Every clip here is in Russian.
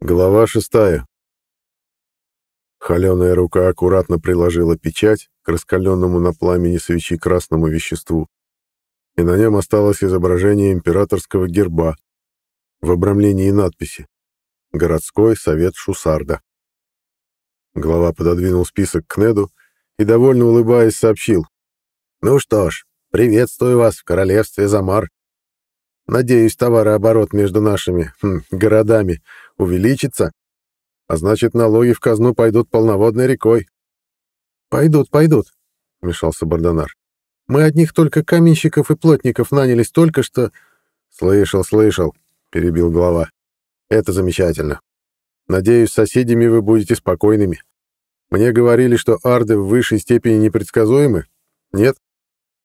Глава шестая. Холеная рука аккуратно приложила печать к раскаленному на пламени свечи красному веществу, и на нем осталось изображение императорского герба в обрамлении надписи «Городской совет Шусарда». Глава пододвинул список к Неду и, довольно улыбаясь, сообщил. «Ну что ж, приветствую вас в королевстве Замар. Надеюсь, товарооборот между нашими хм, городами увеличится, а значит, налоги в казну пойдут полноводной рекой. — Пойдут, пойдут, — вмешался Бардонар. — Мы одних только каменщиков и плотников наняли столько, что... — Слышал, слышал, — перебил глава. — Это замечательно. Надеюсь, с соседями вы будете спокойными. Мне говорили, что арды в высшей степени непредсказуемы. Нет?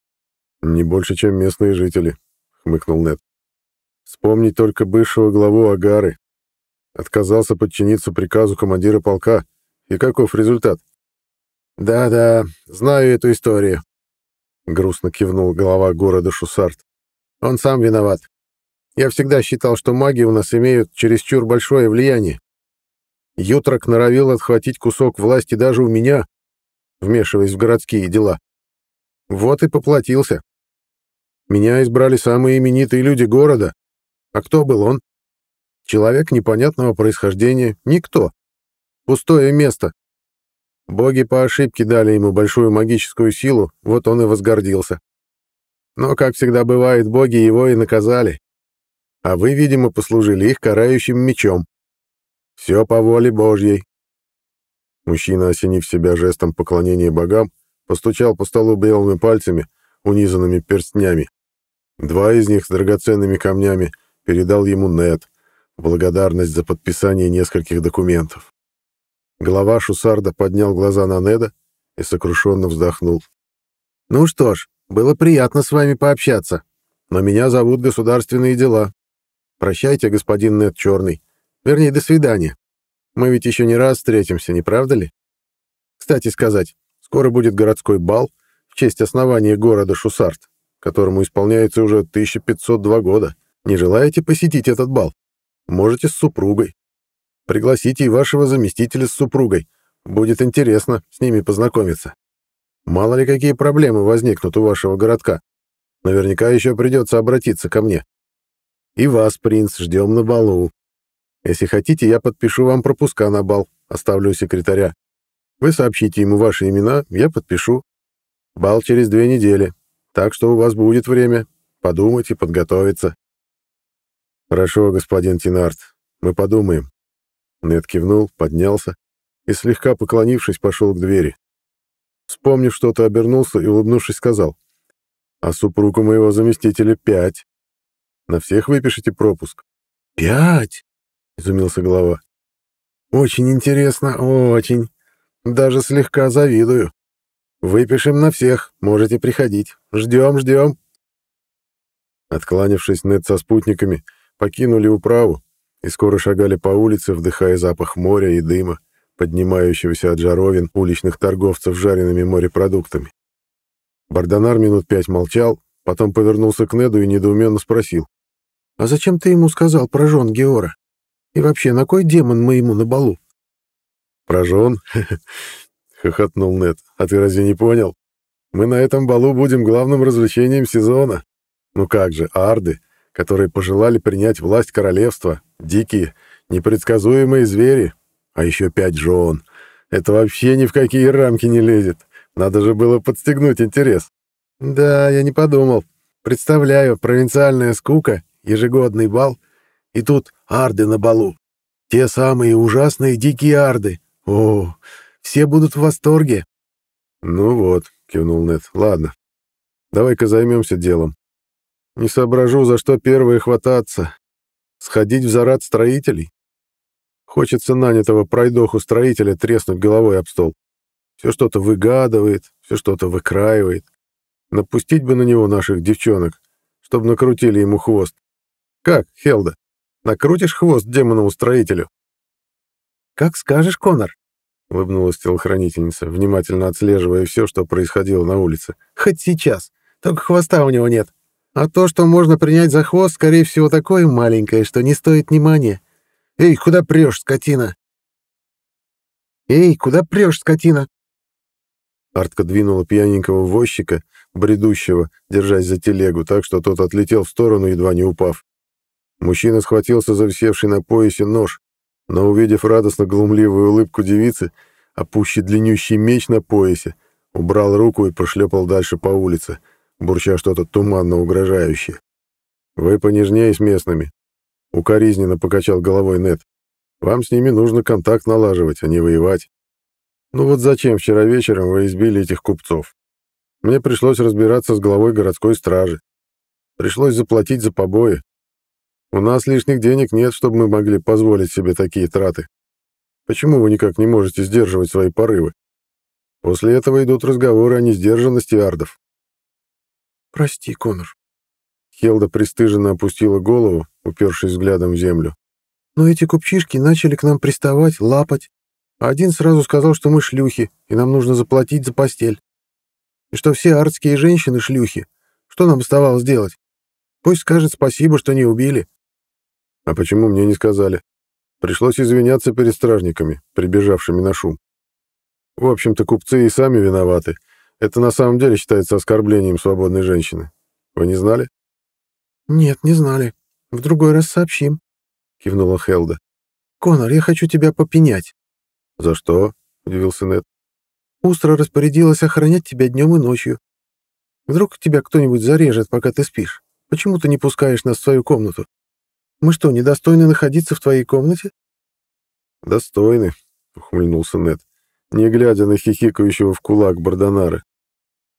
— Не больше, чем местные жители, — хмыкнул Нед. Вспомнить только бывшего главу Агары. Отказался подчиниться приказу командира полка. И каков результат? «Да-да, знаю эту историю», — грустно кивнул глава города Шусарт. «Он сам виноват. Я всегда считал, что маги у нас имеют чересчур большое влияние. Ютрак норовил отхватить кусок власти даже у меня, вмешиваясь в городские дела. Вот и поплатился. Меня избрали самые именитые люди города, а кто был он? Человек непонятного происхождения. Никто. Пустое место. Боги по ошибке дали ему большую магическую силу, вот он и возгордился. Но, как всегда бывает, боги его и наказали. А вы, видимо, послужили их карающим мечом. Все по воле Божьей. Мужчина, осенив себя жестом поклонения богам, постучал по столу белыми пальцами, унизанными перстнями. Два из них с драгоценными камнями передал ему Нет в благодарность за подписание нескольких документов. Глава Шусарда поднял глаза на Неда и сокрушенно вздохнул. «Ну что ж, было приятно с вами пообщаться, но меня зовут государственные дела. Прощайте, господин Нед Черный. Вернее, до свидания. Мы ведь еще не раз встретимся, не правда ли? Кстати сказать, скоро будет городской бал в честь основания города Шусард, которому исполняется уже 1502 года. Не желаете посетить этот бал? Можете с супругой. Пригласите и вашего заместителя с супругой. Будет интересно с ними познакомиться. Мало ли какие проблемы возникнут у вашего городка. Наверняка еще придется обратиться ко мне. И вас, принц, ждем на балу. Если хотите, я подпишу вам пропуска на бал, оставлю у секретаря. Вы сообщите ему ваши имена, я подпишу. Бал через две недели, так что у вас будет время подумать и подготовиться. «Хорошо, господин Тинарт, мы подумаем». Нед кивнул, поднялся и, слегка поклонившись, пошел к двери. Вспомнив что-то, обернулся и, улыбнувшись, сказал. «А супруг у моего заместителя пять. На всех выпишите пропуск». «Пять?» — изумился глава. «Очень интересно, очень. Даже слегка завидую. Выпишем на всех, можете приходить. Ждем, ждем». Откланившись, Нед со спутниками — покинули управу и скоро шагали по улице, вдыхая запах моря и дыма, поднимающегося от жаровин уличных торговцев жареными морепродуктами. Бардонар минут пять молчал, потом повернулся к Неду и недоуменно спросил. «А зачем ты ему сказал про жен Геора? И вообще, на кой демон мы ему на балу?» «Про жен?» — хохотнул Нед. «А ты разве не понял? Мы на этом балу будем главным развлечением сезона. Ну как же, арды, которые пожелали принять власть королевства, дикие, непредсказуемые звери, а еще пять жен. Это вообще ни в какие рамки не лезет. Надо же было подстегнуть интерес. Да, я не подумал. Представляю, провинциальная скука, ежегодный бал, и тут арды на балу. Те самые ужасные дикие арды. О, все будут в восторге. Ну вот, кивнул Нед. Ладно. Давай-ка займемся делом. Не соображу, за что первое хвататься. Сходить в зарад строителей? Хочется нанятого пройдоху строителя треснуть головой об стол. Все что-то выгадывает, все что-то выкраивает. Напустить бы на него наших девчонок, чтобы накрутили ему хвост. Как, Хелда, накрутишь хвост демонову строителю? Как скажешь, Конор, — улыбнулась телохранительница, внимательно отслеживая все, что происходило на улице. «Хоть сейчас. Только хвоста у него нет. А то, что можно принять за хвост, скорее всего, такое маленькое, что не стоит внимания. Эй, куда прешь, скотина? Эй, куда прешь, скотина? Артка двинула пьяненького возчика, бредущего, держась за телегу, так что тот отлетел в сторону, едва не упав. Мужчина схватился за висевший на поясе нож, но, увидев радостно глумливую улыбку девицы, а пуще длиннющий меч на поясе, убрал руку и прошлепал дальше по улице, бурча что-то туманно угрожающее. «Вы понежнее с местными», — укоризненно покачал головой Нет. «Вам с ними нужно контакт налаживать, а не воевать. Ну вот зачем вчера вечером вы избили этих купцов? Мне пришлось разбираться с главой городской стражи. Пришлось заплатить за побои. У нас лишних денег нет, чтобы мы могли позволить себе такие траты. Почему вы никак не можете сдерживать свои порывы? После этого идут разговоры о несдержанности ардов. «Прости, Конор». Хелда пристыженно опустила голову, упершись взглядом в землю. «Но эти купчишки начали к нам приставать, лапать. Один сразу сказал, что мы шлюхи, и нам нужно заплатить за постель. И что все ардские женщины шлюхи. Что нам оставалось делать? Пусть скажет спасибо, что не убили». «А почему мне не сказали?» Пришлось извиняться перед стражниками, прибежавшими на шум. В общем-то, купцы и сами виноваты. Это на самом деле считается оскорблением свободной женщины. Вы не знали? Нет, не знали. В другой раз сообщим, кивнула Хелда. Конор, я хочу тебя попенять. За что? удивился Нед. Устра распорядилась охранять тебя днем и ночью. Вдруг тебя кто-нибудь зарежет, пока ты спишь. Почему ты не пускаешь нас в свою комнату? Мы что, недостойны находиться в твоей комнате? Достойны, ухмыльнулся Нед не глядя на хихикающего в кулак Бардонара.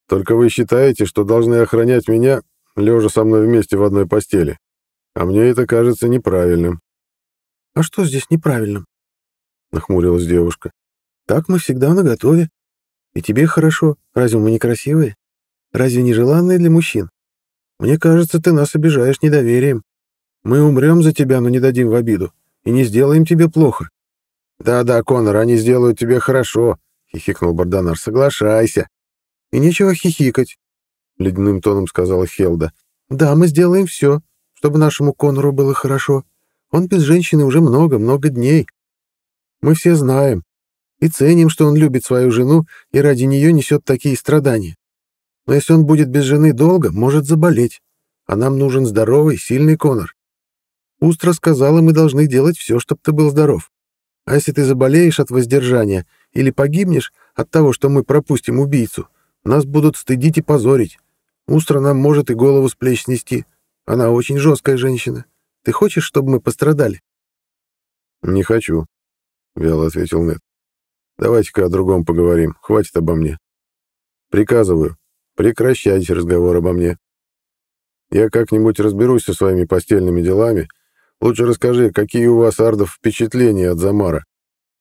«Только вы считаете, что должны охранять меня, лежа со мной вместе в одной постели. А мне это кажется неправильным». «А что здесь неправильным?» — нахмурилась девушка. «Так мы всегда наготове. И тебе хорошо. Разве мы не красивые? Разве не желанные для мужчин? Мне кажется, ты нас обижаешь недоверием. Мы умрем за тебя, но не дадим в обиду. И не сделаем тебе плохо. «Да-да, Конор, они сделают тебе хорошо», — хихикнул Бардонар. «Соглашайся». «И нечего хихикать», — ледяным тоном сказала Хелда. «Да, мы сделаем все, чтобы нашему Конору было хорошо. Он без женщины уже много-много дней. Мы все знаем и ценим, что он любит свою жену и ради нее несет такие страдания. Но если он будет без жены долго, может заболеть. А нам нужен здоровый, сильный Конор. Устра сказала, мы должны делать все, чтобы ты был здоров. А если ты заболеешь от воздержания или погибнешь от того, что мы пропустим убийцу, нас будут стыдить и позорить. Устра нам может и голову с плеч снести. Она очень жесткая женщина. Ты хочешь, чтобы мы пострадали?» «Не хочу», — вяло ответил Нед. «Давайте-ка о другом поговорим. Хватит обо мне. Приказываю, прекращайте разговор обо мне. Я как-нибудь разберусь со своими постельными делами Лучше расскажи, какие у вас, Ардов, впечатления от Замара?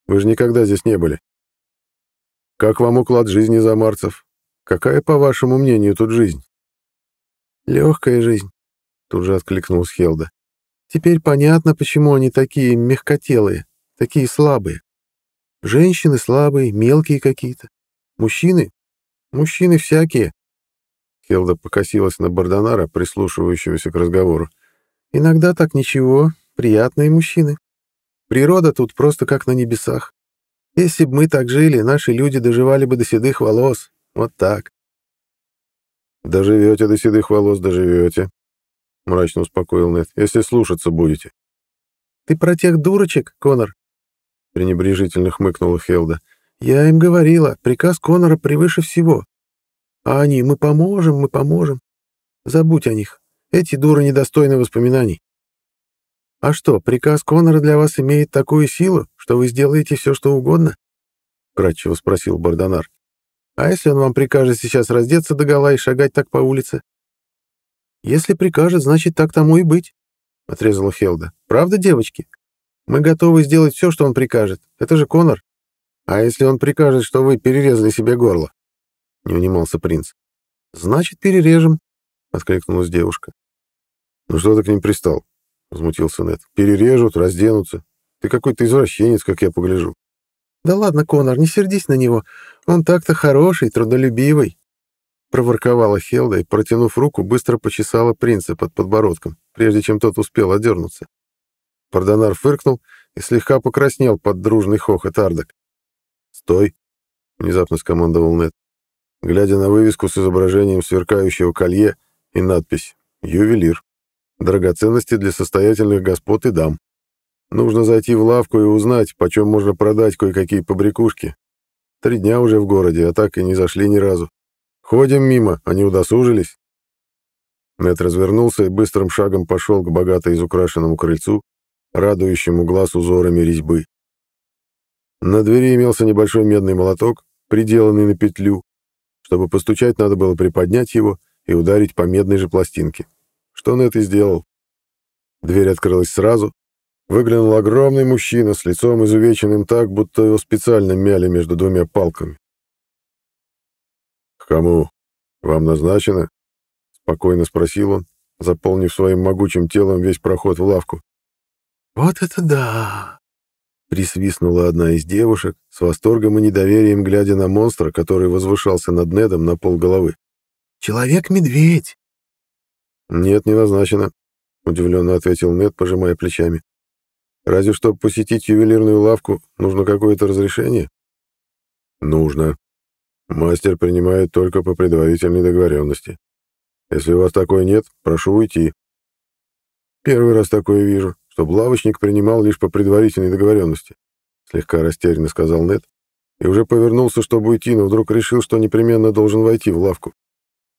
Вы же никогда здесь не были. Как вам уклад жизни замарцев? Какая, по вашему мнению, тут жизнь? Легкая жизнь, тут же откликнулась Хелда. Теперь понятно, почему они такие мягкотелые, такие слабые. Женщины слабые, мелкие какие-то. Мужчины? Мужчины всякие. Хелда покосилась на Бардонара, прислушивающегося к разговору. Иногда так ничего, приятные мужчины. Природа тут просто как на небесах. Если бы мы так жили, наши люди доживали бы до седых волос. Вот так. «Доживете до седых волос, доживете», — мрачно успокоил Нед, — «если слушаться будете». «Ты про тех дурочек, Конор?» — пренебрежительно хмыкнула Хелда. «Я им говорила, приказ Конора превыше всего. А они, мы поможем, мы поможем. Забудь о них. Эти дуры недостойны воспоминаний. А что, приказ Конора для вас имеет такую силу, что вы сделаете все, что угодно? Кратчево спросил Бардонар. А если он вам прикажет сейчас раздеться догола и шагать так по улице? Если прикажет, значит, так тому и быть, отрезала Хелда. Правда, девочки? Мы готовы сделать все, что он прикажет. Это же Конор. А если он прикажет, что вы перерезали себе горло? Не унимался принц. Значит, перережем, откликнулась девушка. «Ну что ты к ним пристал?» — возмутился Нед. «Перережут, разденутся. Ты какой-то извращенец, как я погляжу». «Да ладно, Конор, не сердись на него. Он так-то хороший, трудолюбивый». Проворковала Хелда и, протянув руку, быстро почесала принца под подбородком, прежде чем тот успел одернуться. Пардонар фыркнул и слегка покраснел под дружный хохот Ардок. «Стой!» — внезапно скомандовал Нед, глядя на вывеску с изображением сверкающего колье и надпись «Ювелир. Драгоценности для состоятельных господ и дам». Нужно зайти в лавку и узнать, почем можно продать кое-какие побрякушки. Три дня уже в городе, а так и не зашли ни разу. Ходим мимо, они удосужились. Нэт развернулся и быстрым шагом пошел к богато изукрашенному крыльцу, радующему глаз узорами резьбы. На двери имелся небольшой медный молоток, приделанный на петлю. Чтобы постучать, надо было приподнять его и ударить по медной же пластинке. Что Нэт и сделал. Дверь открылась сразу. Выглянул огромный мужчина с лицом изувеченным так, будто его специально мяли между двумя палками. «К кому? Вам назначено?» — спокойно спросил он, заполнив своим могучим телом весь проход в лавку. «Вот это да!» — присвистнула одна из девушек, с восторгом и недоверием глядя на монстра, который возвышался над Недом на полголовы. «Человек-медведь!» «Нет, не назначено», — удивленно ответил Нед, пожимая плечами. «Разве чтобы посетить ювелирную лавку, нужно какое-то разрешение?» «Нужно. Мастер принимает только по предварительной договоренности. Если у вас такой нет, прошу уйти. Первый раз такое вижу, чтобы лавочник принимал лишь по предварительной договоренности. Слегка растерянно сказал Нед и уже повернулся, чтобы уйти, но вдруг решил, что непременно должен войти в лавку.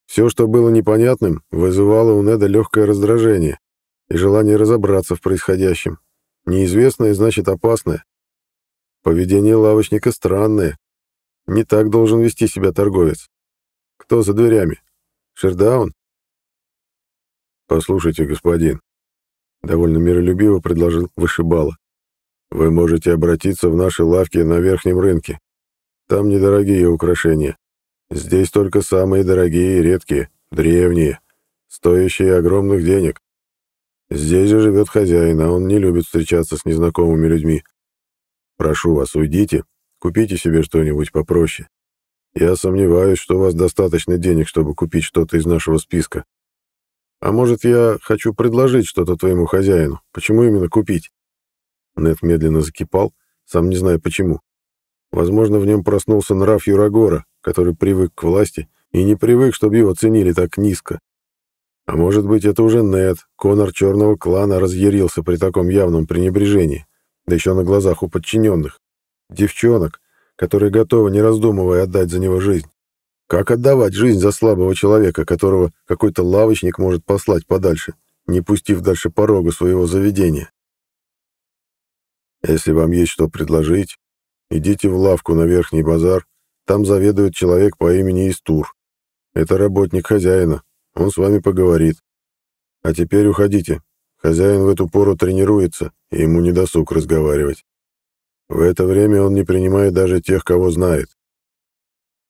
Все, что было непонятным, вызывало у Неда легкое раздражение и желание разобраться в происходящем. Неизвестное значит опасное. Поведение лавочника странное. Не так должен вести себя торговец. Кто за дверями? Шердаун? «Послушайте, господин», — довольно миролюбиво предложил вышибала. «Вы можете обратиться в наши лавки на верхнем рынке. Там недорогие украшения. Здесь только самые дорогие и редкие, древние, стоящие огромных денег. Здесь же живет хозяин, а он не любит встречаться с незнакомыми людьми. Прошу вас, уйдите, купите себе что-нибудь попроще. Я сомневаюсь, что у вас достаточно денег, чтобы купить что-то из нашего списка. А может, я хочу предложить что-то твоему хозяину? Почему именно купить?» Нед медленно закипал, сам не зная почему. Возможно, в нем проснулся нрав Юрагора, который привык к власти и не привык, чтобы его ценили так низко. А может быть, это уже Нед, Конор черного клана, разъярился при таком явном пренебрежении, да еще на глазах у подчиненных. Девчонок, которые готовы, не раздумывая, отдать за него жизнь. Как отдавать жизнь за слабого человека, которого какой-то лавочник может послать подальше, не пустив дальше порога своего заведения? Если вам есть что предложить, идите в лавку на Верхний базар, там заведует человек по имени Истур. Это работник хозяина, он с вами поговорит. А теперь уходите. Хозяин в эту пору тренируется, и ему не досуг разговаривать. В это время он не принимает даже тех, кого знает.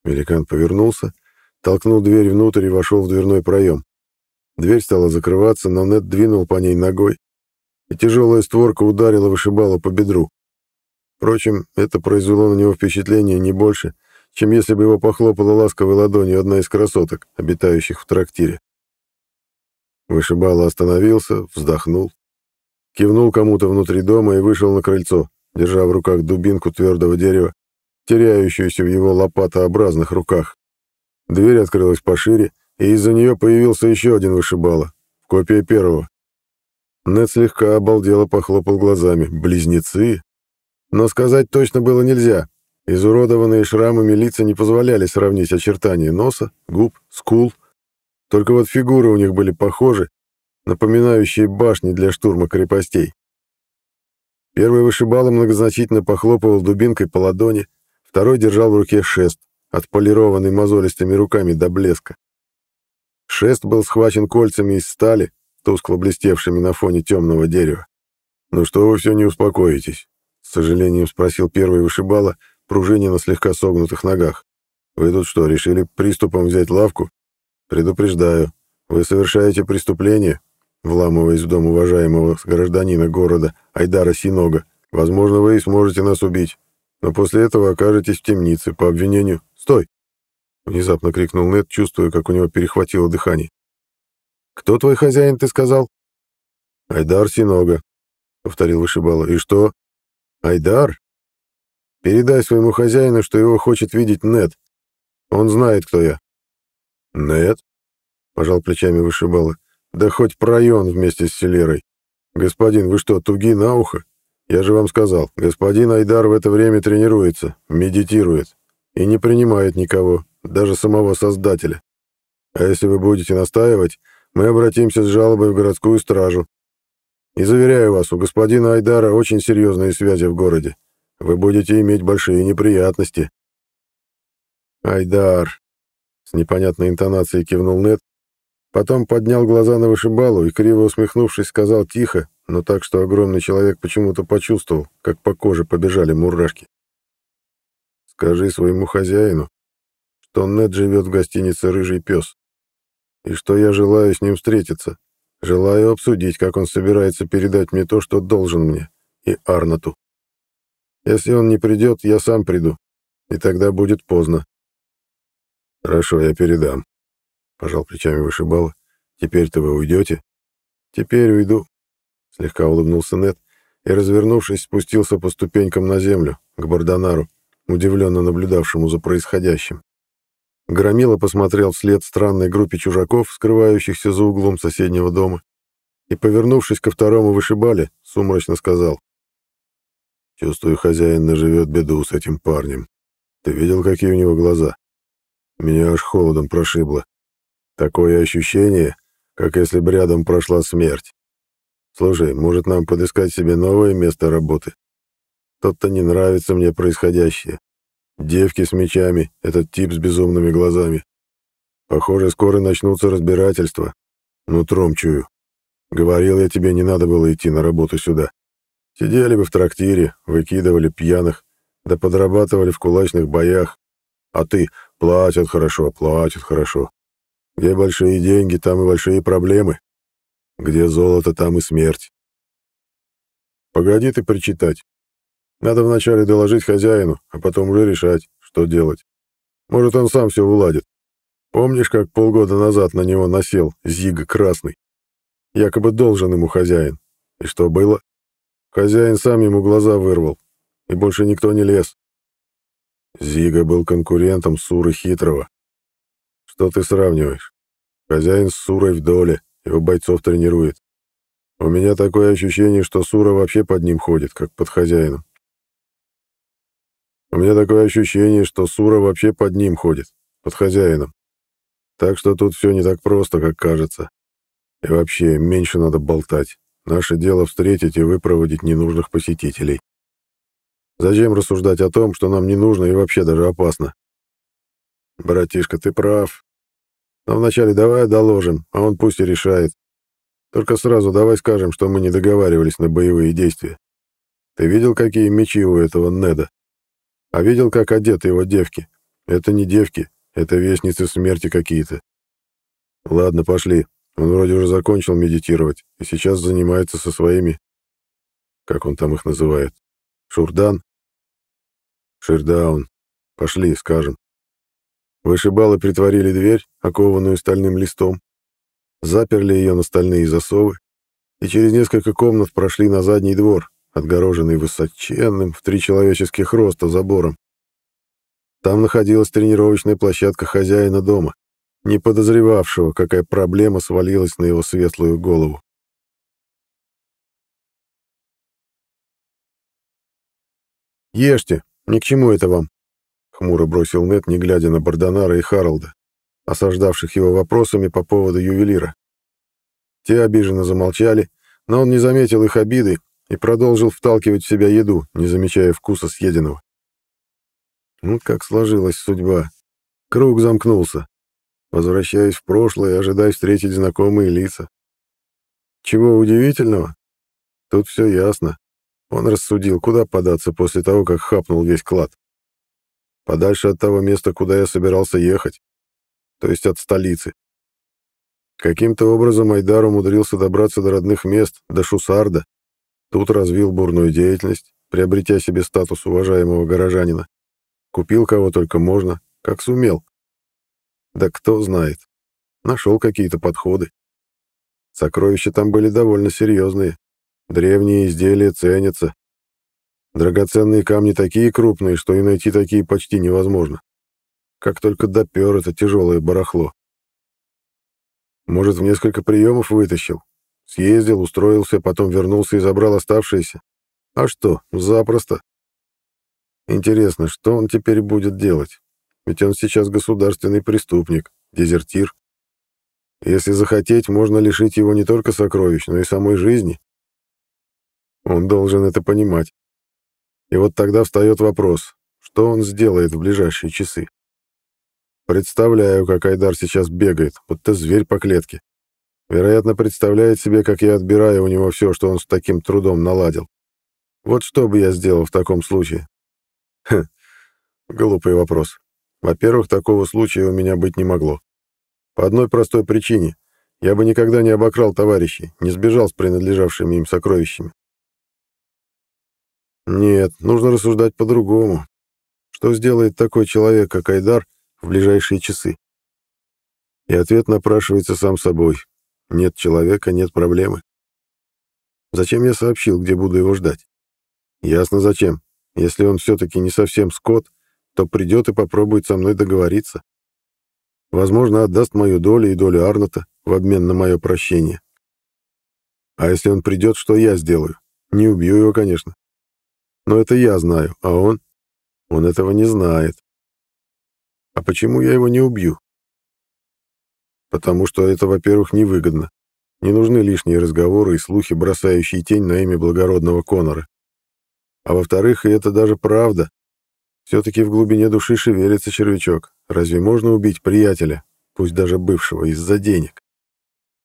Великан повернулся, толкнул дверь внутрь и вошел в дверной проем. Дверь стала закрываться, но Нед двинул по ней ногой, и тяжелая створка ударила вышибала по бедру. Впрочем, это произвело на него впечатление не больше, чем если бы его похлопала ласковой ладонью одна из красоток, обитающих в трактире. Вышибала остановился, вздохнул, кивнул кому-то внутри дома и вышел на крыльцо, держа в руках дубинку твердого дерева теряющуюся в его лопатообразных руках. Дверь открылась пошире, и из-за нее появился еще один вышибала, копия первого. Нед слегка обалдело похлопал глазами. Близнецы? Но сказать точно было нельзя. Изуродованные шрамами лица не позволяли сравнить очертания носа, губ, скул. Только вот фигуры у них были похожи, напоминающие башни для штурма крепостей. Первый вышибала многозначительно похлопывал дубинкой по ладони, Второй держал в руке шест, отполированный мозолистыми руками до блеска. Шест был схвачен кольцами из стали, тускло блестевшими на фоне темного дерева. «Ну что вы все не успокоитесь?» — с сожалением спросил первый вышибала, пружине на слегка согнутых ногах. «Вы тут что, решили приступом взять лавку? Предупреждаю, вы совершаете преступление, вламываясь в дом уважаемого гражданина города Айдара Синога. Возможно, вы и сможете нас убить но после этого окажетесь в темнице по обвинению... Стой!» Внезапно крикнул Нед, чувствуя, как у него перехватило дыхание. «Кто твой хозяин, ты сказал?» «Айдар Синога», — повторил вышибала. «И что? Айдар? Передай своему хозяину, что его хочет видеть Нет. Он знает, кто я. Нет? Пожал плечами вышибала. Да хоть пройон вместе с Селерой. Господин, вы что, туги на ухо? Я же вам сказал, господин Айдар в это время тренируется, медитирует и не принимает никого, даже самого Создателя. А если вы будете настаивать, мы обратимся с жалобой в городскую стражу. И заверяю вас, у господина Айдара очень серьезные связи в городе. Вы будете иметь большие неприятности. Айдар, с непонятной интонацией кивнул Нет, потом поднял глаза на вышибалу и, криво усмехнувшись, сказал тихо, но так, что огромный человек почему-то почувствовал, как по коже побежали мурашки. «Скажи своему хозяину, что Нед живет в гостинице «Рыжий пес», и что я желаю с ним встретиться, желаю обсудить, как он собирается передать мне то, что должен мне, и Арнату. Если он не придет, я сам приду, и тогда будет поздно». «Хорошо, я передам», — пожал плечами вышибала. «Теперь-то вы уйдете?» «Теперь уйду», Слегка улыбнулся Нед и, развернувшись, спустился по ступенькам на землю, к Бардонару, удивленно наблюдавшему за происходящим. Громила посмотрел вслед странной группе чужаков, скрывающихся за углом соседнего дома, и, повернувшись ко второму вышибале, сумрачно сказал. «Чувствую, хозяин наживет беду с этим парнем. Ты видел, какие у него глаза? Меня аж холодом прошибло. Такое ощущение, как если бы рядом прошла смерть. Слушай, может нам подыскать себе новое место работы? Тот-то не нравится мне происходящее. Девки с мечами, этот тип с безумными глазами. Похоже, скоро начнутся разбирательства. Нутром чую. Говорил я тебе, не надо было идти на работу сюда. Сидели бы в трактире, выкидывали пьяных, да подрабатывали в кулачных боях. А ты платят хорошо, платят хорошо. Где большие деньги, там и большие проблемы. Где золото, там и смерть. Погоди ты причитать. Надо вначале доложить хозяину, а потом уже решать, что делать. Может, он сам все уладит. Помнишь, как полгода назад на него насел Зига Красный? Якобы должен ему хозяин. И что было? Хозяин сам ему глаза вырвал, и больше никто не лез. Зига был конкурентом Суры Хитрого. Что ты сравниваешь? Хозяин с Сурой в доле, его бойцов тренирует. У меня такое ощущение, что Сура вообще под ним ходит, как под хозяином. У меня такое ощущение, что Сура вообще под ним ходит, под хозяином. Так что тут все не так просто, как кажется. И вообще, меньше надо болтать. Наше дело встретить и выпроводить ненужных посетителей. Зачем рассуждать о том, что нам не нужно и вообще даже опасно? Братишка, ты прав. Но вначале давай доложим, а он пусть и решает. Только сразу давай скажем, что мы не договаривались на боевые действия. Ты видел, какие мечи у этого Неда? А видел, как одеты его девки? Это не девки, это вестницы смерти какие-то. Ладно, пошли. Он вроде уже закончил медитировать и сейчас занимается со своими... Как он там их называет? Шурдан? Ширдаун. Пошли, скажем. Вышибалы притворили дверь, окованную стальным листом, заперли ее на стальные засовы и через несколько комнат прошли на задний двор, отгороженный высоченным в три человеческих роста забором. Там находилась тренировочная площадка хозяина дома, не подозревавшего, какая проблема свалилась на его светлую голову. «Ешьте, ни к чему это вам», хмуро бросил Нет, не глядя на Бардонара и Харалда, осаждавших его вопросами по поводу ювелира. Те обиженно замолчали, но он не заметил их обиды и продолжил вталкивать в себя еду, не замечая вкуса съеденного. Ну, как сложилась судьба. Круг замкнулся. Возвращаясь в прошлое, ожидая встретить знакомые лица. Чего удивительного? Тут все ясно. Он рассудил, куда податься после того, как хапнул весь клад подальше от того места, куда я собирался ехать, то есть от столицы. Каким-то образом Айдар умудрился добраться до родных мест, до Шусарда. Тут развил бурную деятельность, приобретя себе статус уважаемого горожанина. Купил кого только можно, как сумел. Да кто знает. Нашел какие-то подходы. Сокровища там были довольно серьезные. Древние изделия ценятся. Драгоценные камни такие крупные, что и найти такие почти невозможно. Как только допер это тяжелое барахло. Может, в несколько приемов вытащил. Съездил, устроился, потом вернулся и забрал оставшиеся. А что, запросто. Интересно, что он теперь будет делать? Ведь он сейчас государственный преступник, дезертир. Если захотеть, можно лишить его не только сокровищ, но и самой жизни. Он должен это понимать. И вот тогда встает вопрос, что он сделает в ближайшие часы. Представляю, как Айдар сейчас бегает, будто зверь по клетке. Вероятно, представляет себе, как я отбираю у него все, что он с таким трудом наладил. Вот что бы я сделал в таком случае? Хм, глупый вопрос. Во-первых, такого случая у меня быть не могло. По одной простой причине. Я бы никогда не обокрал товарищей, не сбежал с принадлежавшими им сокровищами. Нет, нужно рассуждать по-другому. Что сделает такой человек, как Айдар, в ближайшие часы? И ответ напрашивается сам собой. Нет человека, нет проблемы. Зачем я сообщил, где буду его ждать? Ясно зачем. Если он все-таки не совсем скот, то придет и попробует со мной договориться. Возможно, отдаст мою долю и долю Арната в обмен на мое прощение. А если он придет, что я сделаю? Не убью его, конечно. Но это я знаю, а он? Он этого не знает. А почему я его не убью? Потому что это, во-первых, невыгодно. Не нужны лишние разговоры и слухи, бросающие тень на имя благородного Конора. А во-вторых, и это даже правда. Все-таки в глубине души шевелится червячок. Разве можно убить приятеля, пусть даже бывшего, из-за денег?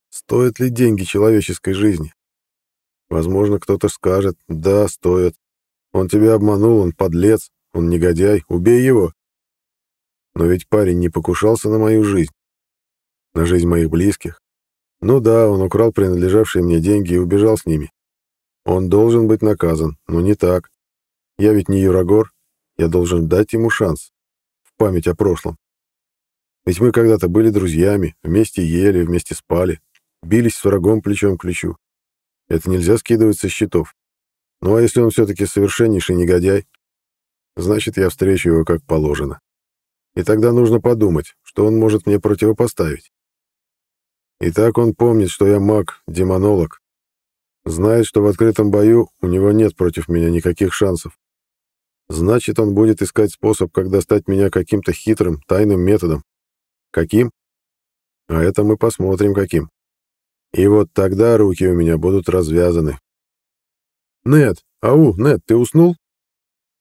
Стоят ли деньги человеческой жизни? Возможно, кто-то скажет, да, стоят. Он тебя обманул, он подлец, он негодяй, убей его. Но ведь парень не покушался на мою жизнь, на жизнь моих близких. Ну да, он украл принадлежавшие мне деньги и убежал с ними. Он должен быть наказан, но не так. Я ведь не Юрагор, я должен дать ему шанс в память о прошлом. Ведь мы когда-то были друзьями, вместе ели, вместе спали, бились с врагом плечом к плечу. Это нельзя скидывать со счетов. Ну а если он все-таки совершеннейший негодяй, значит, я встречу его как положено. И тогда нужно подумать, что он может мне противопоставить. И так он помнит, что я маг, демонолог. Знает, что в открытом бою у него нет против меня никаких шансов. Значит, он будет искать способ, как достать меня каким-то хитрым, тайным методом. Каким? А это мы посмотрим, каким. И вот тогда руки у меня будут развязаны. «Нед! Ау, Нед, ты уснул?»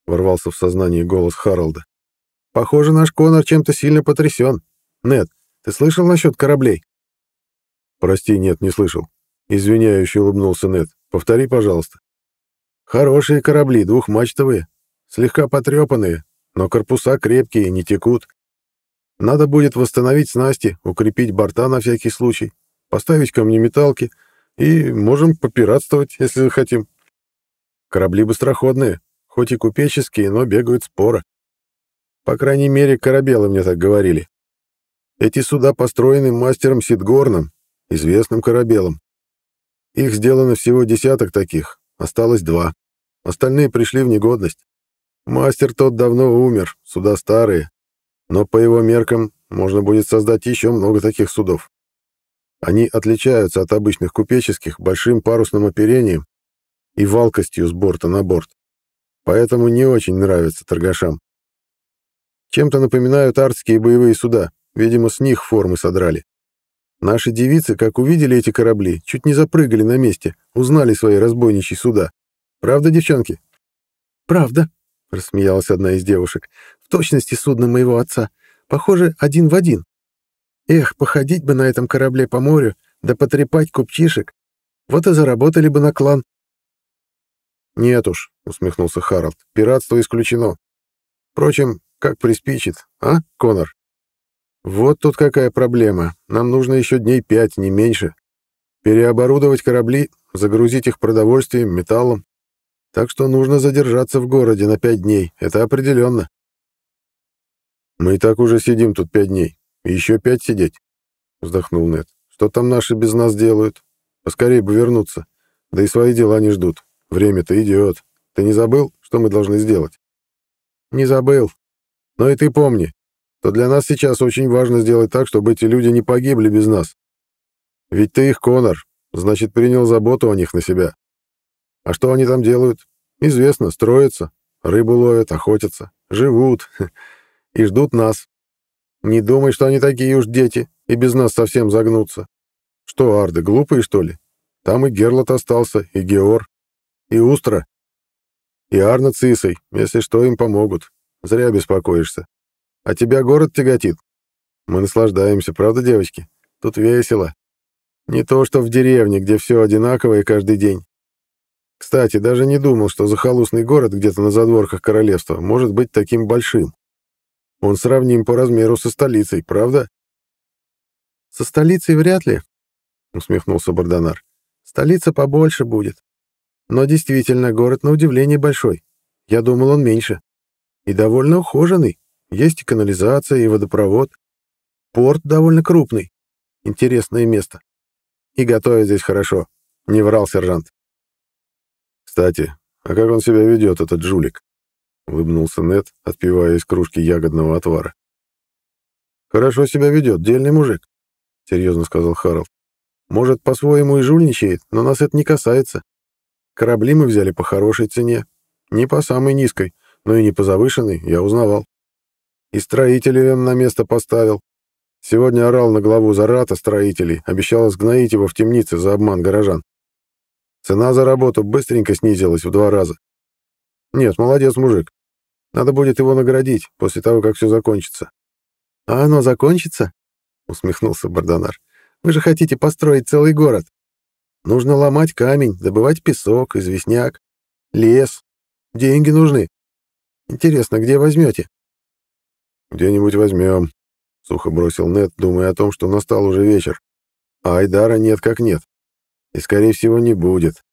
Ворвался в сознание голос Харалда. «Похоже, наш Конор чем-то сильно потрясен. Нед, ты слышал насчет кораблей?» «Прости, нет, не слышал. Извиняюще улыбнулся Нед. Повтори, пожалуйста». «Хорошие корабли, двухмачтовые, слегка потрепанные, но корпуса крепкие, не текут. Надо будет восстановить снасти, укрепить борта на всякий случай, поставить камнеметалки и можем попиратствовать, если захотим. Корабли быстроходные, хоть и купеческие, но бегают споро. По крайней мере, корабелы мне так говорили. Эти суда построены мастером Сидгорном, известным корабелом. Их сделано всего десяток таких, осталось два. Остальные пришли в негодность. Мастер тот давно умер, суда старые, но по его меркам можно будет создать еще много таких судов. Они отличаются от обычных купеческих большим парусным оперением и валкостью с борта на борт, поэтому не очень нравятся торгашам. Чем-то напоминают артские боевые суда, видимо, с них формы содрали. Наши девицы, как увидели эти корабли, чуть не запрыгали на месте, узнали свои разбойничьи суда. Правда, девчонки? Правда, — рассмеялась одна из девушек. «В точности судно моего отца. Похоже, один в один. Эх, походить бы на этом корабле по морю, да потрепать купчишек. Вот и заработали бы на клан». «Нет уж», — усмехнулся Харалд, — «пиратство исключено. Впрочем, как приспичит, а, Конор? Вот тут какая проблема. Нам нужно еще дней пять, не меньше. Переоборудовать корабли, загрузить их продовольствием, металлом, так что нужно задержаться в городе на пять дней, это определенно. Мы и так уже сидим тут пять дней. Еще пять сидеть, вздохнул Нед. Что там наши без нас делают? Поскорее бы вернуться. Да и свои дела не ждут. Время-то идет. Ты не забыл, что мы должны сделать. Не забыл. Но и ты помни, что для нас сейчас очень важно сделать так, чтобы эти люди не погибли без нас. Ведь ты их Конор, значит, принял заботу о них на себя. А что они там делают? Известно, строятся, рыбу ловят, охотятся, живут и ждут нас. Не думай, что они такие уж дети и без нас совсем загнутся. Что, арды, глупые, что ли? Там и Герлот остался, и Геор, и Устра, и Арна Цисой, если что, им помогут. Зря беспокоишься. А тебя город тяготит. Мы наслаждаемся, правда, девочки? Тут весело. Не то, что в деревне, где все одинаковое каждый день. Кстати, даже не думал, что захолустный город где-то на задворках королевства может быть таким большим. Он сравним по размеру со столицей, правда? Со столицей вряд ли, усмехнулся Бардонар. Столица побольше будет. Но действительно, город на удивление большой. Я думал, он меньше. И довольно ухоженный. Есть и канализация, и водопровод. Порт довольно крупный. Интересное место. И готовят здесь хорошо. Не врал сержант. Кстати, а как он себя ведет, этот жулик? Улыбнулся Нед, отпивая из кружки ягодного отвара. Хорошо себя ведет, дельный мужик, серьезно сказал Харалд. Может, по-своему и жульничает, но нас это не касается. Корабли мы взяли по хорошей цене. Не по самой низкой, но и не по завышенной, я узнавал. И строителей он на место поставил. Сегодня орал на главу Зарата строителей, обещал сгноить его в темнице за обман горожан. Цена за работу быстренько снизилась в два раза. Нет, молодец мужик. Надо будет его наградить после того, как все закончится. — А оно закончится? — усмехнулся Бардонар. — Вы же хотите построить целый город. Нужно ломать камень, добывать песок, известняк, лес. Деньги нужны. Интересно, где возьмете? Где-нибудь возьмем, сухо бросил Нет, думая о том, что настал уже вечер. А Айдара нет как нет. И, скорее всего, не будет.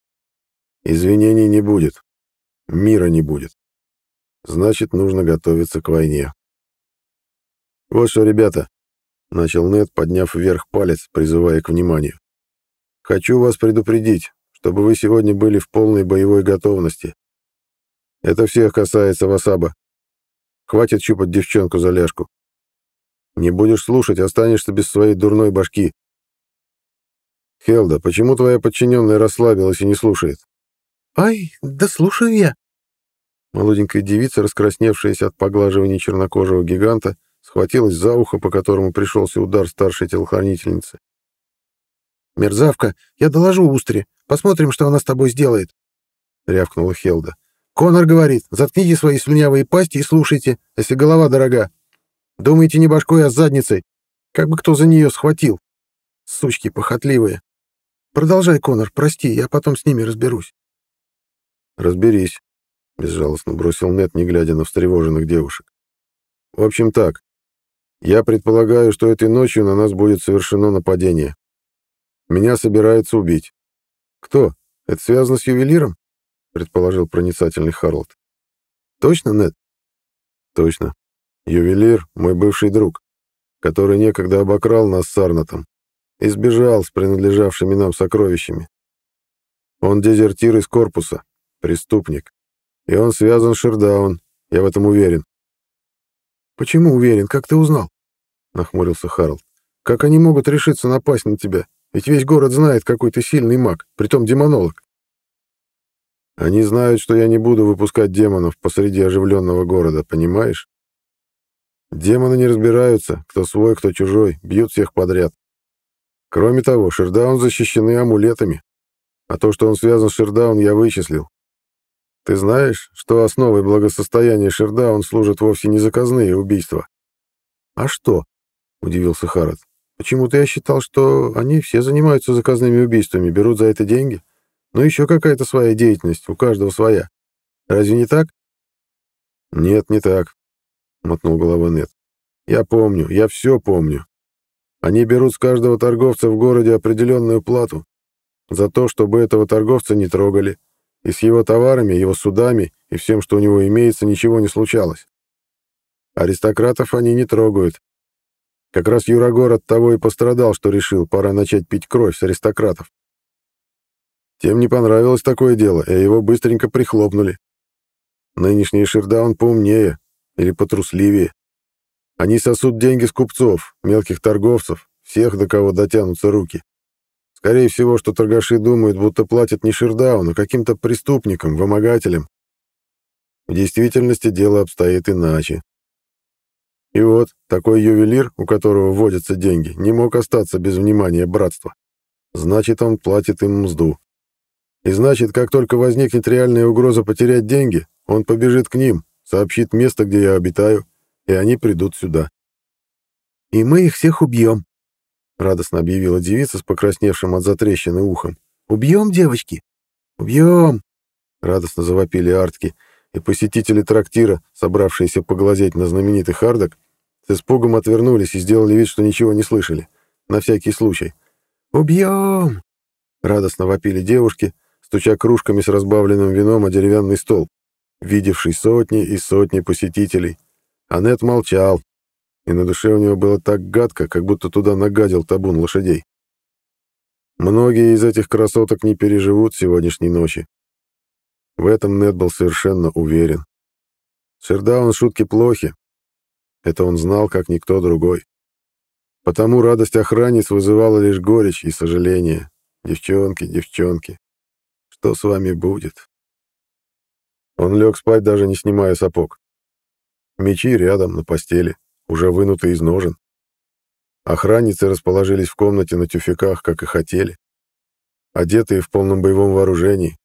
Извинений не будет. Мира не будет. Значит, нужно готовиться к войне. Вот что, ребята, начал Нет, подняв вверх палец, призывая к вниманию. Хочу вас предупредить, чтобы вы сегодня были в полной боевой готовности. Это всех касается Васаба. Хватит чупать девчонку за ляжку. Не будешь слушать, останешься без своей дурной башки. Хелда, почему твоя подчиненная расслабилась и не слушает? Ай, да слушаю я. Молоденькая девица, раскрасневшаяся от поглаживания чернокожего гиганта, схватилась за ухо, по которому пришелся удар старшей телохранительницы. «Мерзавка, я доложу Устре. Посмотрим, что она с тобой сделает», — рявкнула Хелда. «Конор говорит, заткните свои слюнявые пасти и слушайте, если голова дорога. Думаете не башкой, а задницей. Как бы кто за нее схватил. Сучки похотливые. Продолжай, Конор, прости, я потом с ними разберусь». «Разберись», — безжалостно бросил Нет, не глядя на встревоженных девушек. «В общем так, я предполагаю, что этой ночью на нас будет совершено нападение. Меня собираются убить. Кто? Это связано с ювелиром? Предположил проницательный Харлд. Точно, Нед? Точно. Ювелир — мой бывший друг, который некогда обокрал нас с Арнотом и сбежал с принадлежавшими нам сокровищами. Он дезертир из корпуса, преступник. И он связан с Шердаун, я в этом уверен. «Почему уверен? Как ты узнал?» — нахмурился Харлд. «Как они могут решиться напасть на тебя? Ведь весь город знает, какой ты сильный маг, притом демонолог. Они знают, что я не буду выпускать демонов посреди оживленного города, понимаешь? Демоны не разбираются, кто свой, кто чужой, бьют всех подряд. Кроме того, Шердаун защищены амулетами, а то, что он связан с Шердаун, я вычислил. Ты знаешь, что основой благосостояния Шердаун служат вовсе не заказные убийства? — А что? — удивился Харат. Почему-то я считал, что они все занимаются заказными убийствами, берут за это деньги. Но еще какая-то своя деятельность, у каждого своя. Разве не так? Нет, не так, мотнул головой Нет. Я помню, я все помню. Они берут с каждого торговца в городе определенную плату за то, чтобы этого торговца не трогали, и с его товарами, его судами и всем, что у него имеется, ничего не случалось. Аристократов они не трогают, как раз Юрагор от того и пострадал, что решил, пора начать пить кровь с аристократов. Тем не понравилось такое дело, и его быстренько прихлопнули. Нынешний Шердаун поумнее или потрусливее. Они сосут деньги с купцов, мелких торговцев, всех, до кого дотянутся руки. Скорее всего, что торгаши думают, будто платят не Шердауну, а каким-то преступникам, вымогателям. В действительности дело обстоит иначе. И вот, такой ювелир, у которого вводятся деньги, не мог остаться без внимания братства. Значит, он платит им мзду. И значит, как только возникнет реальная угроза потерять деньги, он побежит к ним, сообщит место, где я обитаю, и они придут сюда. «И мы их всех убьем», — радостно объявила девица с покрасневшим от затрещины ухом. «Убьем, девочки? Убьем!» — радостно завопили артки, и посетители трактира, собравшиеся поглазеть на знаменитый хардок, с испугом отвернулись и сделали вид, что ничего не слышали, на всякий случай. «Убьем!» — радостно вопили девушки, стуча кружками с разбавленным вином о деревянный стол, видевший сотни и сотни посетителей. Аннет молчал, и на душе у него было так гадко, как будто туда нагадил табун лошадей. Многие из этих красоток не переживут сегодняшней ночи. В этом Нед был совершенно уверен. Шердаун шутки плохи. Это он знал, как никто другой. Потому радость охранниц вызывала лишь горечь и сожаление. Девчонки, девчонки, что с вами будет? Он лег спать, даже не снимая сапог. Мечи рядом, на постели, уже вынуты из ножен. Охранницы расположились в комнате на тюфяках, как и хотели. Одетые в полном боевом вооружении,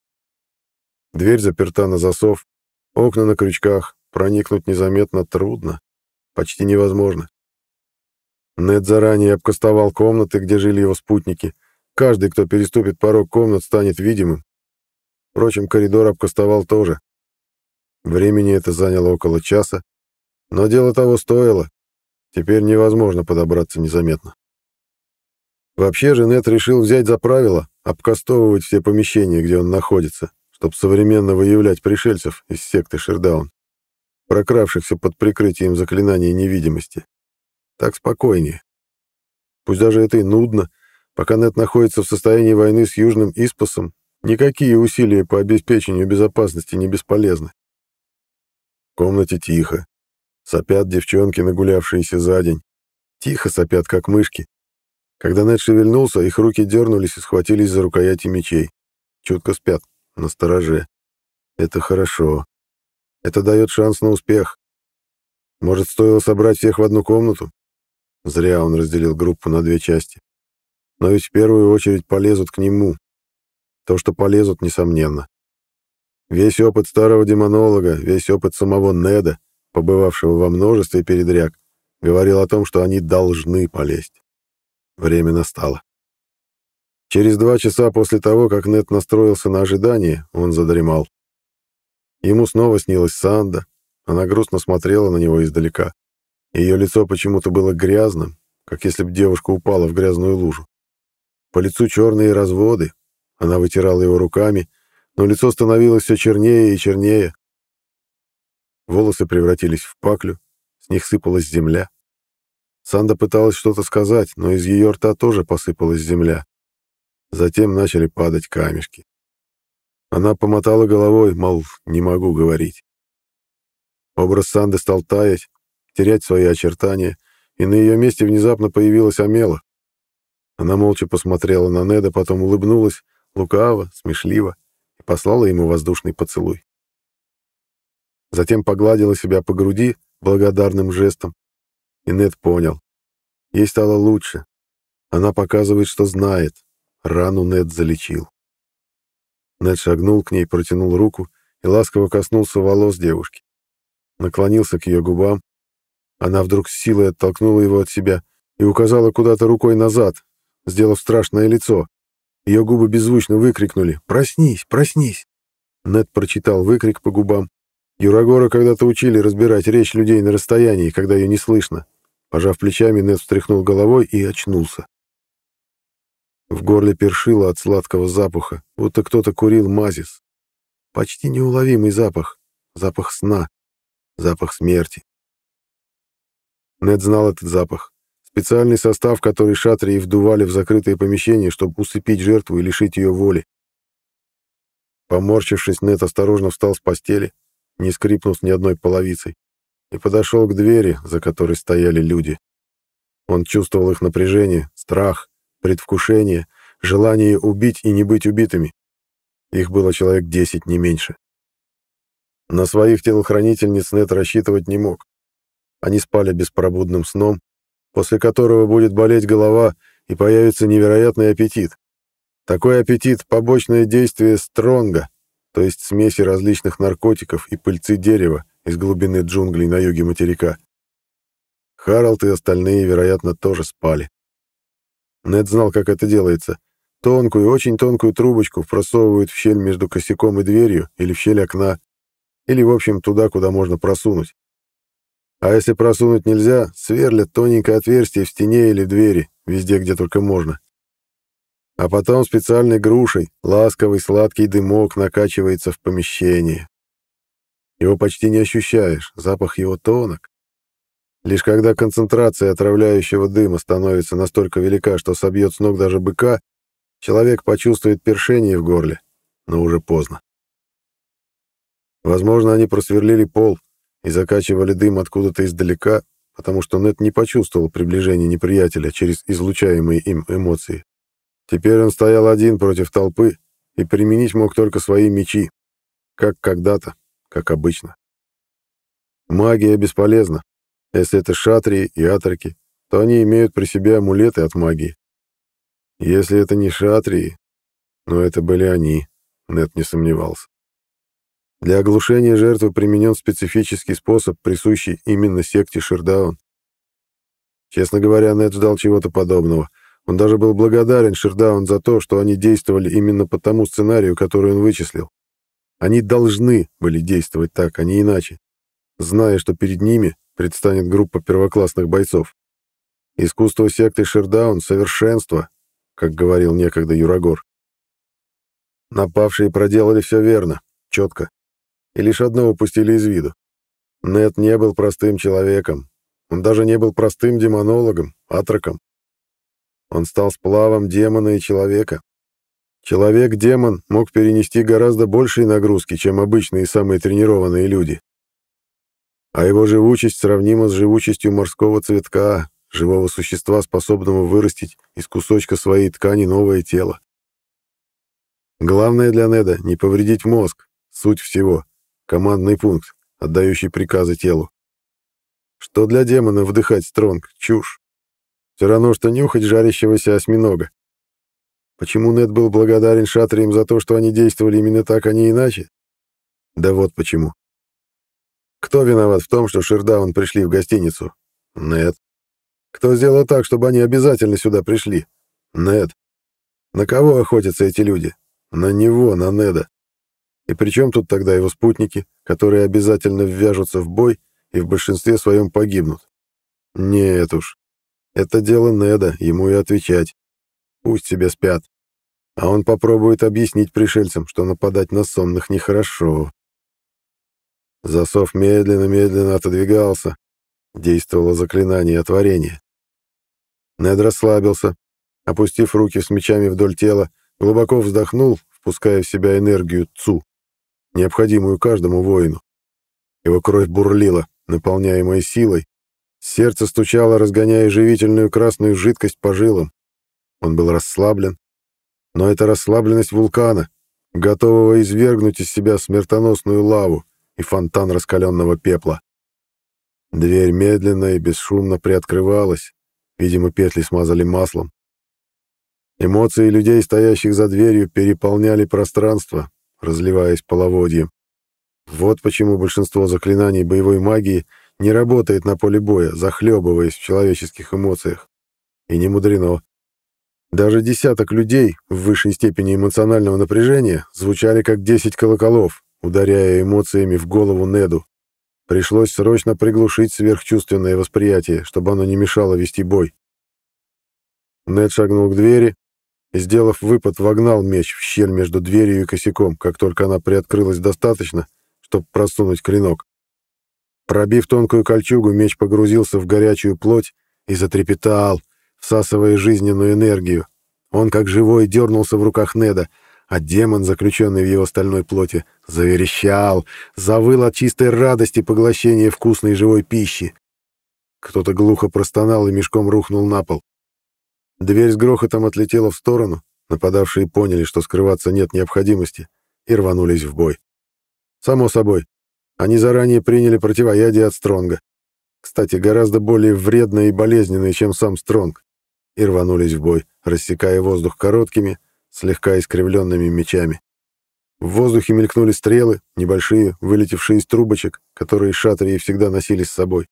Дверь заперта на засов, окна на крючках, проникнуть незаметно трудно, почти невозможно. Нед заранее обкастовал комнаты, где жили его спутники. Каждый, кто переступит порог комнат, станет видимым. Впрочем, коридор обкастовал тоже. Времени это заняло около часа, но дело того стоило. Теперь невозможно подобраться незаметно. Вообще же Нед решил взять за правило обкастовывать все помещения, где он находится, чтобы современно выявлять пришельцев из секты Шердаун, прокравшихся под прикрытием заклинания невидимости. Так спокойнее. Пусть даже это и нудно, пока Нет находится в состоянии войны с Южным Испасом, никакие усилия по обеспечению безопасности не бесполезны. В комнате тихо. Сопят девчонки, нагулявшиеся за день. Тихо сопят, как мышки. Когда Нед шевельнулся, их руки дернулись и схватились за рукояти мечей. Чутко спят на стороже. Это хорошо. Это дает шанс на успех. Может, стоило собрать всех в одну комнату? Зря он разделил группу на две части. Но ведь в первую очередь полезут к нему. То, что полезут, несомненно. Весь опыт старого демонолога, весь опыт самого Неда, побывавшего во множестве передряг, говорил о том, что они должны полезть. Время настало. Через два часа после того, как Нет настроился на ожидание, он задремал. Ему снова снилась Санда. Она грустно смотрела на него издалека. Ее лицо почему-то было грязным, как если бы девушка упала в грязную лужу. По лицу черные разводы. Она вытирала его руками, но лицо становилось все чернее и чернее. Волосы превратились в паклю, с них сыпалась земля. Санда пыталась что-то сказать, но из ее рта тоже посыпалась земля. Затем начали падать камешки. Она помотала головой, мол, не могу говорить. Образ Санды стал таять, терять свои очертания, и на ее месте внезапно появилась Амела. Она молча посмотрела на Неда, потом улыбнулась, лукаво, смешливо, и послала ему воздушный поцелуй. Затем погладила себя по груди благодарным жестом, и Нед понял. Ей стало лучше. Она показывает, что знает, Рану Нед залечил. Нед шагнул к ней, протянул руку и ласково коснулся волос девушки. Наклонился к ее губам. Она вдруг с силой оттолкнула его от себя и указала куда-то рукой назад, сделав страшное лицо. Ее губы беззвучно выкрикнули «Проснись! Проснись!». Нед прочитал выкрик по губам. Юрагора когда-то учили разбирать речь людей на расстоянии, когда ее не слышно. Пожав плечами, Нед встряхнул головой и очнулся. В горле першило от сладкого запаха, будто кто-то курил мазис. Почти неуловимый запах. Запах сна. Запах смерти. Нед знал этот запах. Специальный состав, который шатрии вдували в закрытые помещения, чтобы усыпить жертву и лишить ее воли. Поморщившись, Нед осторожно встал с постели, не скрипнув ни одной половицей, и подошел к двери, за которой стояли люди. Он чувствовал их напряжение, страх, предвкушение, желание убить и не быть убитыми. Их было человек десять, не меньше. На своих телохранительниц Нет рассчитывать не мог. Они спали беспробудным сном, после которого будет болеть голова и появится невероятный аппетит. Такой аппетит — побочное действие стронга, то есть смеси различных наркотиков и пыльцы дерева из глубины джунглей на юге материка. Харалд и остальные, вероятно, тоже спали. Нед знал, как это делается. Тонкую, очень тонкую трубочку просовывают в щель между косяком и дверью или в щель окна, или, в общем, туда, куда можно просунуть. А если просунуть нельзя, сверлят тоненькое отверстие в стене или двери, везде, где только можно. А потом специальной грушей ласковый сладкий дымок накачивается в помещение. Его почти не ощущаешь, запах его тонок. Лишь когда концентрация отравляющего дыма становится настолько велика, что собьет с ног даже быка, человек почувствует першение в горле, но уже поздно. Возможно, они просверлили пол и закачивали дым откуда-то издалека, потому что Нет не почувствовал приближения неприятеля через излучаемые им эмоции. Теперь он стоял один против толпы и применить мог только свои мечи, как когда-то, как обычно. Магия бесполезна. Если это шатрии и атраки, то они имеют при себе амулеты от магии. Если это не шатрии, но это были они, Нет не сомневался. Для оглушения жертвы применен специфический способ, присущий именно секте Шердаун. Честно говоря, Нед ждал чего-то подобного. Он даже был благодарен Шердаун за то, что они действовали именно по тому сценарию, который он вычислил. Они должны были действовать так, а не иначе, зная, что перед ними предстанет группа первоклассных бойцов. Искусство секты Шердаун — совершенство, как говорил некогда Юрагор. Напавшие проделали все верно, четко и лишь одно упустили из виду. Нет не был простым человеком. Он даже не был простым демонологом, атроком. Он стал сплавом демона и человека. Человек-демон мог перенести гораздо большие нагрузки, чем обычные самые тренированные люди. А его живучесть сравнима с живучестью морского цветка, живого существа, способного вырастить из кусочка своей ткани новое тело. Главное для Неда — не повредить мозг, суть всего. Командный пункт, отдающий приказы телу. Что для демона вдыхать стронг? Чушь. Все равно, что нюхать жарящегося осьминога. Почему Нед был благодарен Шатриям за то, что они действовали именно так, а не иначе? Да вот почему. Кто виноват в том, что Шердаун пришли в гостиницу? Нед. Кто сделал так, чтобы они обязательно сюда пришли? Нед. На кого охотятся эти люди? На него, на Неда. И при чем тут тогда его спутники, которые обязательно ввяжутся в бой и в большинстве своем погибнут? Нет уж. Это дело Неда, ему и отвечать. Пусть себе спят. А он попробует объяснить пришельцам, что нападать на сонных нехорошо. Засов медленно-медленно отодвигался. Действовало заклинание отворения. Нед расслабился, опустив руки с мечами вдоль тела, глубоко вздохнул, впуская в себя энергию ЦУ необходимую каждому воину. Его кровь бурлила, наполняемая силой. Сердце стучало, разгоняя живительную красную жидкость по жилам. Он был расслаблен. Но это расслабленность вулкана, готового извергнуть из себя смертоносную лаву и фонтан раскаленного пепла. Дверь медленно и бесшумно приоткрывалась. Видимо, петли смазали маслом. Эмоции людей, стоящих за дверью, переполняли пространство, разливаясь половодьем. Вот почему большинство заклинаний боевой магии не работает на поле боя, захлебываясь в человеческих эмоциях. И не мудрено. Даже десяток людей в высшей степени эмоционального напряжения звучали как десять колоколов, ударяя эмоциями в голову Неду. Пришлось срочно приглушить сверхчувственное восприятие, чтобы оно не мешало вести бой. Нед шагнул к двери, сделав выпад, вогнал меч в щель между дверью и косяком, как только она приоткрылась достаточно, чтобы просунуть клинок. Пробив тонкую кольчугу, меч погрузился в горячую плоть и затрепетал, всасывая жизненную энергию. Он, как живой, дернулся в руках Неда, а демон, заключенный в его стальной плоти, заверещал, завыл от чистой радости поглощения вкусной живой пищи. Кто-то глухо простонал и мешком рухнул на пол. Дверь с грохотом отлетела в сторону, нападавшие поняли, что скрываться нет необходимости, и рванулись в бой. Само собой, они заранее приняли противоядие от Стронга. Кстати, гораздо более вредное и болезненное, чем сам Стронг, и рванулись в бой, рассекая воздух короткими, слегка искривленными мечами. В воздухе мелькнули стрелы, небольшие, вылетевшие из трубочек, которые шатрии всегда носили с собой.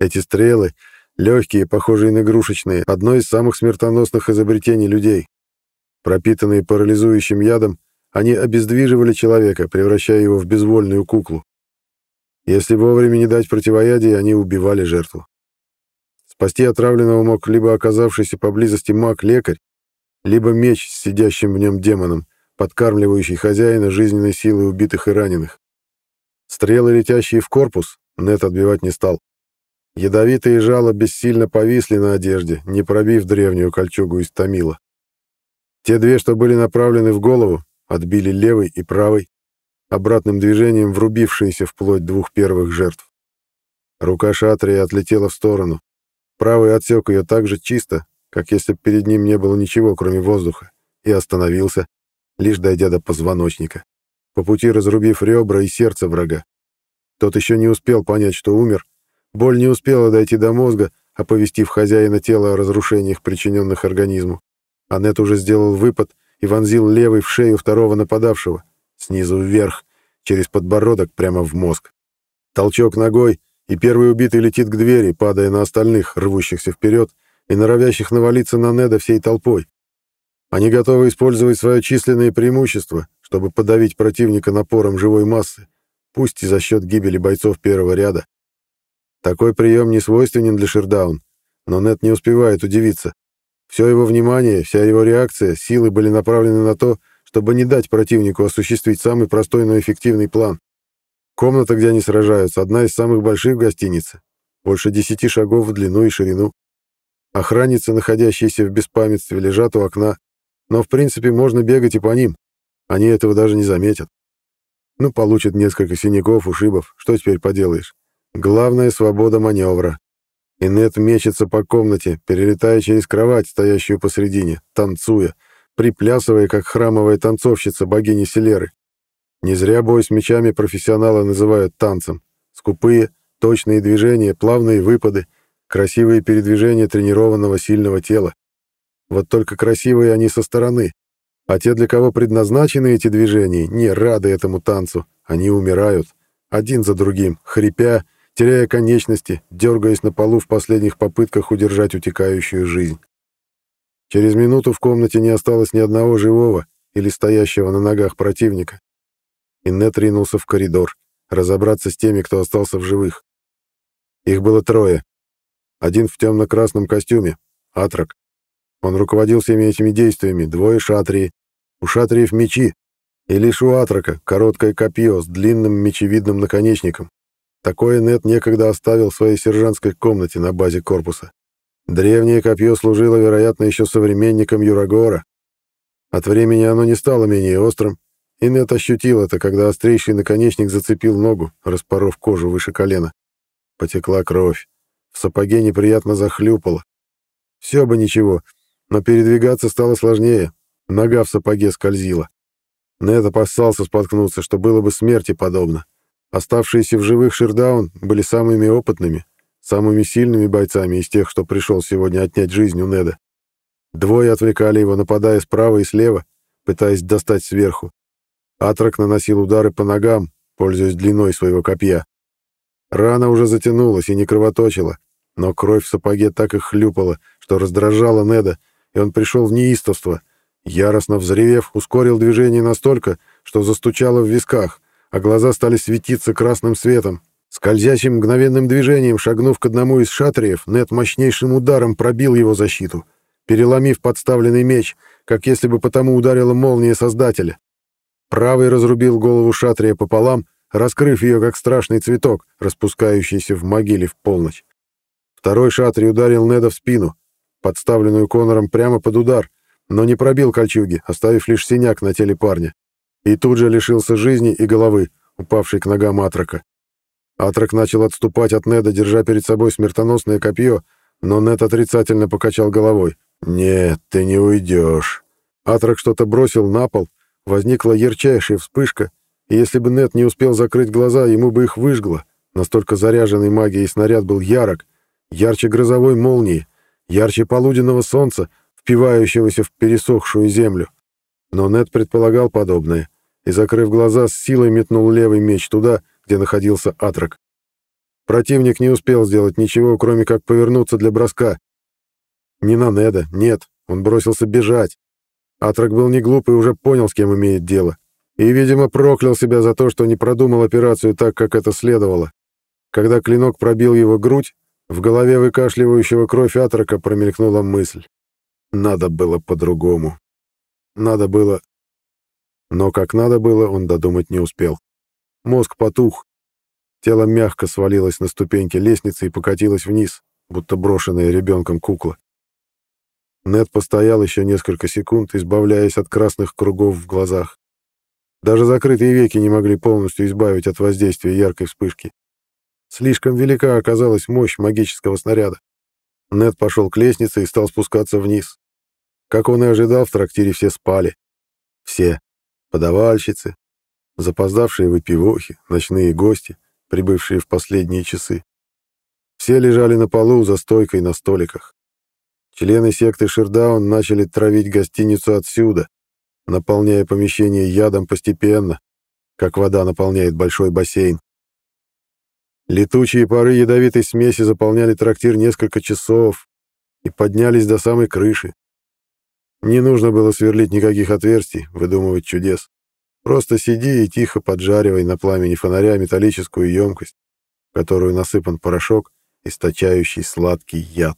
Эти стрелы, легкие, похожие на игрушечные, одно из самых смертоносных изобретений людей. Пропитанные парализующим ядом, они обездвиживали человека, превращая его в безвольную куклу. Если вовремя не дать противоядие, они убивали жертву. Спасти отравленного мог либо оказавшийся поблизости маг-лекарь, либо меч с сидящим в нем демоном, подкармливающий хозяина жизненной силой убитых и раненых. Стрелы, летящие в корпус, Нет отбивать не стал. Ядовитые жало бессильно повисли на одежде, не пробив древнюю кольчугу из Томила. Те две, что были направлены в голову, отбили левый и правый, обратным движением врубившиеся вплоть двух первых жертв. Рука Шатрия отлетела в сторону. Правый отсек ее так же чисто, как если бы перед ним не было ничего, кроме воздуха, и остановился, лишь дойдя до позвоночника, по пути разрубив ребра и сердце врага. Тот еще не успел понять, что умер. Боль не успела дойти до мозга, оповестив хозяина тела о разрушениях, причиненных организму. Аннет уже сделал выпад и вонзил левый в шею второго нападавшего, снизу вверх, через подбородок прямо в мозг. Толчок ногой, и первый убитый летит к двери, падая на остальных, рвущихся вперед, и норовящих навалиться на Неда всей толпой. Они готовы использовать свое численное преимущество, чтобы подавить противника напором живой массы, пусть и за счет гибели бойцов первого ряда. Такой прием не свойственен для Шердаун, но Нед не успевает удивиться. Все его внимание, вся его реакция, силы были направлены на то, чтобы не дать противнику осуществить самый простой, но эффективный план. Комната, где они сражаются, одна из самых больших в гостинице, больше десяти шагов в длину и ширину. Охранницы, находящиеся в беспамятстве, лежат у окна, но в принципе можно бегать и по ним. Они этого даже не заметят. Ну, получат несколько синяков, ушибов, что теперь поделаешь. Главное — свобода маневра. Инет мечется по комнате, перелетая через кровать, стоящую посредине, танцуя, приплясывая, как храмовая танцовщица богини Селеры. Не зря бой с мечами профессионалы называют танцем. Скупые, точные движения, плавные выпады — Красивые передвижения тренированного сильного тела. Вот только красивые они со стороны. А те, для кого предназначены эти движения, не рады этому танцу. Они умирают. Один за другим, хрипя, теряя конечности, дергаясь на полу в последних попытках удержать утекающую жизнь. Через минуту в комнате не осталось ни одного живого или стоящего на ногах противника. Иннет ринулся в коридор, разобраться с теми, кто остался в живых. Их было трое, один в темно-красном костюме, Атрак. Он руководил всеми этими действиями, двое шатрии. У шатриев мечи, и лишь у Атрака короткое копье с длинным мечевидным наконечником. Такое Нет некогда оставил в своей сержантской комнате на базе корпуса. Древнее копье служило, вероятно, еще современником Юрагора. От времени оно не стало менее острым, и Нет ощутил это, когда острейший наконечник зацепил ногу, распоров кожу выше колена. Потекла кровь. В сапоге неприятно захлюпало. Все бы ничего, но передвигаться стало сложнее. Нога в сапоге скользила. Нед опасался споткнуться, что было бы смерти подобно. Оставшиеся в живых Ширдаун были самыми опытными, самыми сильными бойцами из тех, что пришел сегодня отнять жизнь у Неда. Двое отвлекали его, нападая справа и слева, пытаясь достать сверху. Атрак наносил удары по ногам, пользуясь длиной своего копья. Рана уже затянулась и не кровоточила, но кровь в сапоге так и хлюпала, что раздражала Неда, и он пришел в неистовство. Яростно взревев, ускорил движение настолько, что застучало в висках, а глаза стали светиться красным светом. Скользящим мгновенным движением, шагнув к одному из шатриев, Нед мощнейшим ударом пробил его защиту, переломив подставленный меч, как если бы потому ударила молния Создателя. Правый разрубил голову шатрия пополам, раскрыв ее, как страшный цветок, распускающийся в могиле в полночь. Второй шатри ударил Неда в спину, подставленную Конором прямо под удар, но не пробил кольчуги, оставив лишь синяк на теле парня. И тут же лишился жизни и головы, упавшей к ногам Атрака. Атрак начал отступать от Неда, держа перед собой смертоносное копье, но Нед отрицательно покачал головой. «Нет, ты не уйдешь». Атрак что-то бросил на пол, возникла ярчайшая вспышка, и если бы Нед не успел закрыть глаза, ему бы их выжгло. Настолько заряженный магией снаряд был ярок, ярче грозовой молнии, ярче полуденного солнца, впивающегося в пересохшую землю. Но Нед предполагал подобное, и, закрыв глаза, с силой метнул левый меч туда, где находился Атрак. Противник не успел сделать ничего, кроме как повернуться для броска. Не на Неда, нет, он бросился бежать. Атрак был не глуп и уже понял, с кем имеет дело. И, видимо, проклял себя за то, что не продумал операцию так, как это следовало. Когда клинок пробил его грудь, в голове выкашливающего кровь Атрака промелькнула мысль. Надо было по-другому. Надо было... Но как надо было, он додумать не успел. Мозг потух. Тело мягко свалилось на ступеньки лестницы и покатилось вниз, будто брошенная ребенком кукла. Нед постоял еще несколько секунд, избавляясь от красных кругов в глазах. Даже закрытые веки не могли полностью избавить от воздействия яркой вспышки. Слишком велика оказалась мощь магического снаряда. Нед пошел к лестнице и стал спускаться вниз. Как он и ожидал, в трактире все спали. Все. Подавальщицы, запоздавшие выпивохи, ночные гости, прибывшие в последние часы. Все лежали на полу за стойкой на столиках. Члены секты Ширдаун начали травить гостиницу отсюда, наполняя помещение ядом постепенно, как вода наполняет большой бассейн. Летучие пары ядовитой смеси заполняли трактир несколько часов и поднялись до самой крыши. Не нужно было сверлить никаких отверстий, выдумывать чудес. Просто сиди и тихо поджаривай на пламени фонаря металлическую емкость, в которую насыпан порошок, источающий сладкий яд.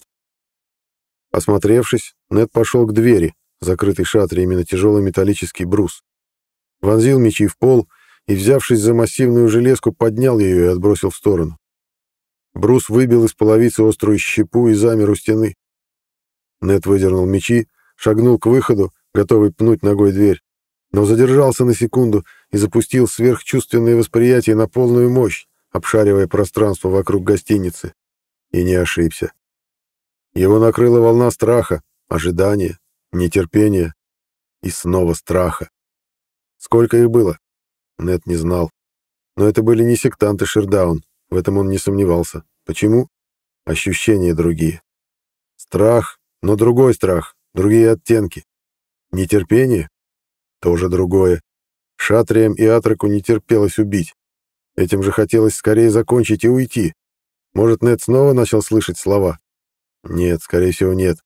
Осмотревшись, Нед пошел к двери, закрытой шатриями на тяжелый металлический брус. Вонзил мечи в пол и, взявшись за массивную железку, поднял ее и отбросил в сторону. Брус выбил из половицы острую щепу и замер у стены. Нед выдернул мечи, шагнул к выходу, готовый пнуть ногой дверь, но задержался на секунду и запустил сверхчувственное восприятие на полную мощь, обшаривая пространство вокруг гостиницы. И не ошибся. Его накрыла волна страха, ожидания, нетерпения и снова страха. Сколько их было? Нет не знал. Но это были не сектанты Шердаун, в этом он не сомневался. Почему? Ощущения другие. Страх, но другой страх, другие оттенки. Нетерпение? Тоже другое. Шатриям и Атраку не терпелось убить. Этим же хотелось скорее закончить и уйти. Может, Нед снова начал слышать слова? Нет, скорее всего, нет.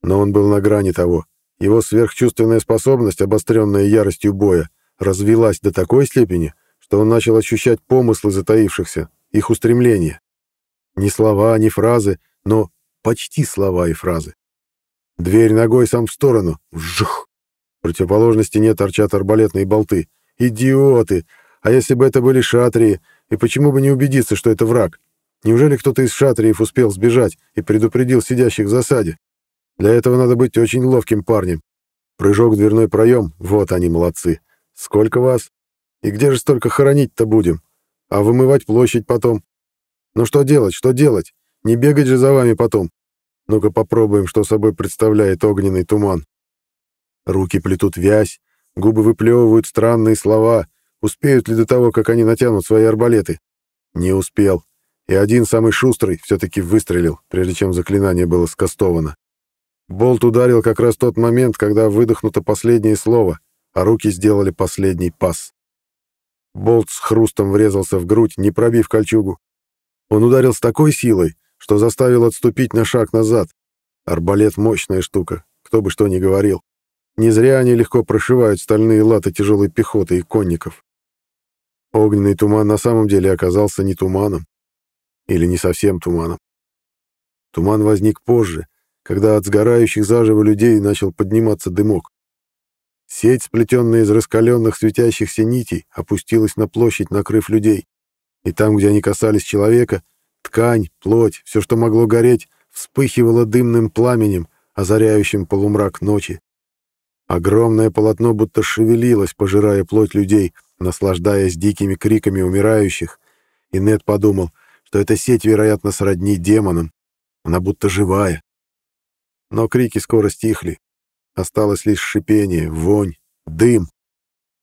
Но он был на грани того. Его сверхчувственная способность, обостренная яростью боя, развилась до такой степени, что он начал ощущать помыслы затаившихся, их устремления. Не слова, не фразы, но почти слова и фразы. Дверь ногой сам в сторону. Вжух! Противоположной не торчат арбалетные болты. Идиоты! А если бы это были шатрии, и почему бы не убедиться, что это враг? Неужели кто-то из шатриев успел сбежать и предупредил сидящих в засаде? Для этого надо быть очень ловким парнем. Прыжок в дверной проем — вот они, молодцы. Сколько вас? И где же столько хоронить-то будем? А вымывать площадь потом? Ну что делать, что делать? Не бегать же за вами потом. Ну-ка попробуем, что собой представляет огненный туман. Руки плетут вязь, губы выплевывают странные слова. Успеют ли до того, как они натянут свои арбалеты? Не успел. И один самый шустрый все-таки выстрелил, прежде чем заклинание было скастовано. Болт ударил как раз тот момент, когда выдохнуто последнее слово, а руки сделали последний пас. Болт с хрустом врезался в грудь, не пробив кольчугу. Он ударил с такой силой, что заставил отступить на шаг назад. Арбалет — мощная штука, кто бы что ни говорил. Не зря они легко прошивают стальные латы тяжелой пехоты и конников. Огненный туман на самом деле оказался не туманом. Или не совсем туманом. Туман возник позже, когда от сгорающих заживо людей начал подниматься дымок. Сеть, сплетенная из раскаленных светящихся нитей, опустилась на площадь, накрыв людей. И там, где они касались человека, Ткань, плоть, все, что могло гореть, вспыхивало дымным пламенем, озаряющим полумрак ночи. Огромное полотно будто шевелилось, пожирая плоть людей, наслаждаясь дикими криками умирающих, и Нед подумал, что эта сеть, вероятно, сродни демонам. Она будто живая. Но крики скоро стихли. Осталось лишь шипение, вонь, дым.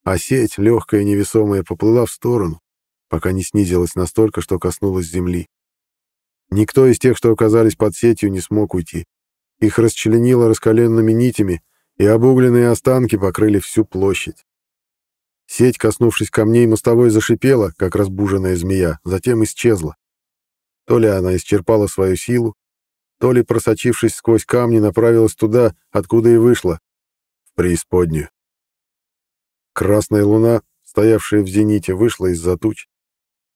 А сеть, легкая и невесомая, поплыла в сторону, пока не снизилась настолько, что коснулась земли. Никто из тех, что оказались под сетью, не смог уйти. Их расчленило раскаленными нитями, и обугленные останки покрыли всю площадь. Сеть, коснувшись камней мостовой, зашипела, как разбуженная змея, затем исчезла. То ли она исчерпала свою силу, то ли, просочившись сквозь камни, направилась туда, откуда и вышла, в преисподнюю. Красная луна, стоявшая в зените, вышла из-за туч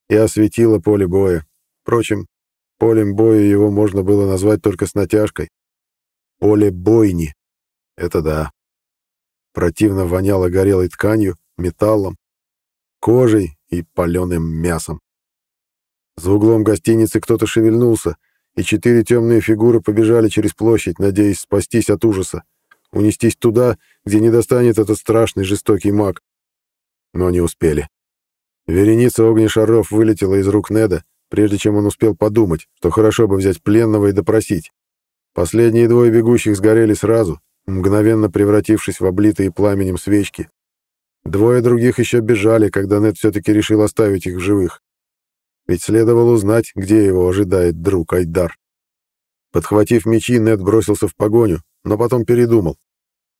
и осветила поле боя. Впрочем, полем боя его можно было назвать только с натяжкой. Поле бойни. Это да. Противно воняло горелой тканью, металлом, кожей и паленым мясом. За углом гостиницы кто-то шевельнулся, и четыре темные фигуры побежали через площадь, надеясь спастись от ужаса, унестись туда, где не достанет этот страшный жестокий маг. Но не успели. Вереница огнешаров вылетела из рук Неда, прежде чем он успел подумать, что хорошо бы взять пленного и допросить. Последние двое бегущих сгорели сразу, мгновенно превратившись в облитые пламенем свечки. Двое других еще бежали, когда Нед все-таки решил оставить их в живых. Ведь следовало узнать, где его ожидает друг Айдар. Подхватив мечи, Нед бросился в погоню, но потом передумал.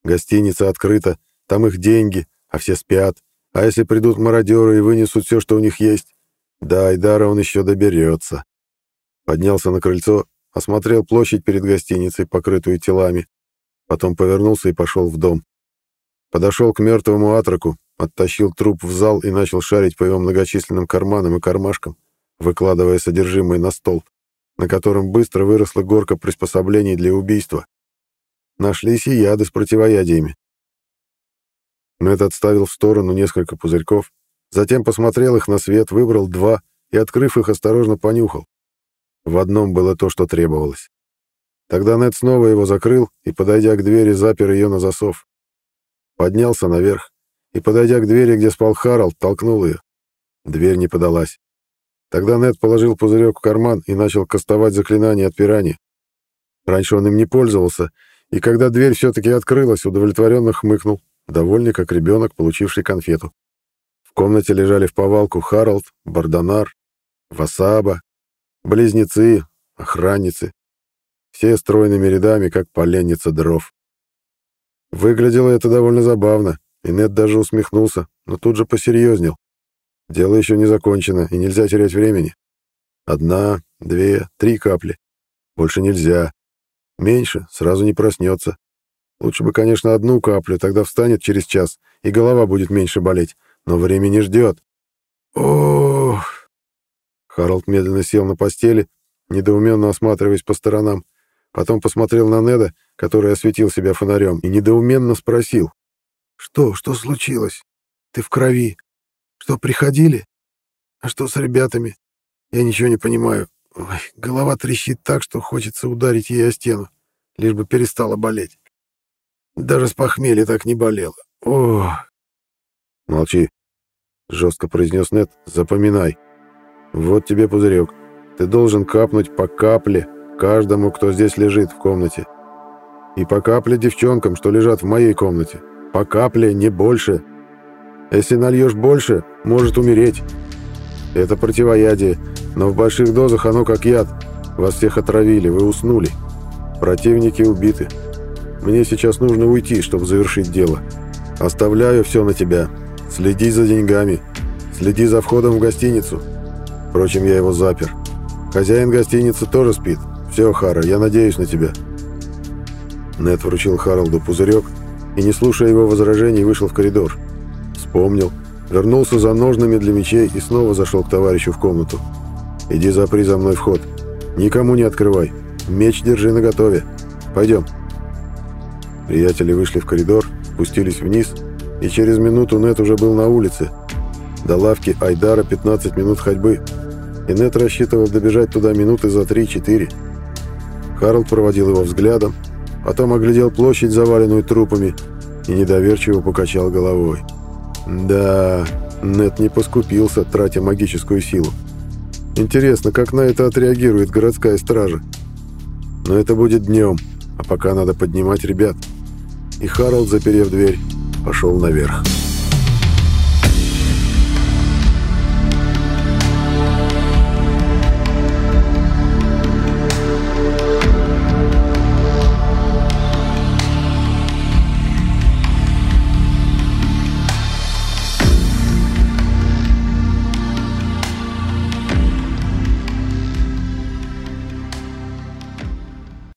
Гостиница открыта, там их деньги, а все спят. А если придут мародеры и вынесут все, что у них есть? Да, Айдара он еще доберется. Поднялся на крыльцо, осмотрел площадь перед гостиницей, покрытую телами. Потом повернулся и пошел в дом. Подошел к мертвому атраку, оттащил труп в зал и начал шарить по его многочисленным карманам и кармашкам, выкладывая содержимое на стол, на котором быстро выросла горка приспособлений для убийства. Нашлись и яды с противоядиями. Мэтт отставил в сторону несколько пузырьков, затем посмотрел их на свет, выбрал два и, открыв их, осторожно понюхал. В одном было то, что требовалось. Тогда Нед снова его закрыл и, подойдя к двери, запер ее на засов. Поднялся наверх и, подойдя к двери, где спал Харалд, толкнул ее. Дверь не подалась. Тогда Нед положил пузырек в карман и начал кастовать заклинание отпирания. Раньше он им не пользовался, и когда дверь все-таки открылась, удовлетворенно хмыкнул, довольный как ребенок, получивший конфету. В комнате лежали в повалку Харалд, Бардонар, Васаба, близнецы, охранницы, все стройными рядами, как поленница дров. Выглядело это довольно забавно, и Нед даже усмехнулся, но тут же посерьезнел. Дело еще не закончено, и нельзя терять времени. Одна, две, три капли. Больше нельзя. Меньше, сразу не проснется. Лучше бы, конечно, одну каплю, тогда встанет через час, и голова будет меньше болеть. Но время не ждет. Ох! Харалд медленно сел на постели, недоуменно осматриваясь по сторонам. Потом посмотрел на Неда, который осветил себя фонарем, и недоуменно спросил. «Что? Что случилось? Ты в крови. Что, приходили? А что с ребятами? Я ничего не понимаю. Ой, голова трещит так, что хочется ударить ей о стену, лишь бы перестала болеть. Даже с похмелья так не болело. О! Молчи, жестко произнес Нед. Запоминай. Вот тебе пузырек. Ты должен капнуть по капле Каждому, кто здесь лежит в комнате. И по капле девчонкам, что лежат в моей комнате. По капле, не больше. Если нальешь больше, может умереть. Это противоядие, но в больших дозах оно как яд. Вас всех отравили, вы уснули. Противники убиты. Мне сейчас нужно уйти, чтобы завершить дело. Оставляю все на тебя. Следи за деньгами. Следи за входом в гостиницу. Впрочем, я его запер. Хозяин гостиницы тоже спит. «Все, Хара, я надеюсь на тебя». Нед вручил Харалду пузырек и, не слушая его возражений, вышел в коридор. Вспомнил, вернулся за ножными для мечей и снова зашел к товарищу в комнату. «Иди запри за мной вход. Никому не открывай. Меч держи наготове. Пойдем». Приятели вышли в коридор, спустились вниз, и через минуту Нет уже был на улице. До лавки Айдара 15 минут ходьбы, и Нет рассчитывал добежать туда минуты за 3-4. Карл проводил его взглядом, потом оглядел площадь, заваленную трупами, и недоверчиво покачал головой. Да, Нет не поскупился, тратя магическую силу. Интересно, как на это отреагирует городская стража. Но это будет днем, а пока надо поднимать ребят. И Харалд, заперев дверь, пошел наверх.